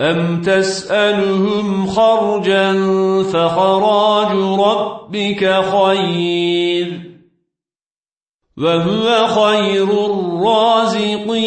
أم تسألهم خرجا فخراج ربك خير وهو خير الرازقين